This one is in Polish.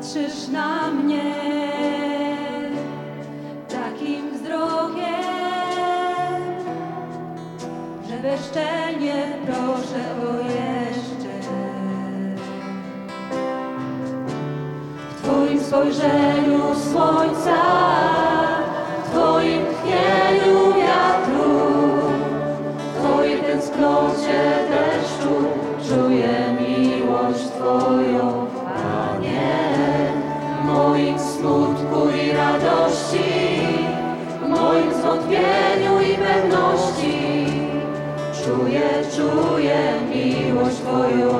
Patrzysz na mnie takim wzrokiem, że bezczelnie proszę o jeszcze. W Twoim spojrzeniu słońca. czuję miłość Twoją.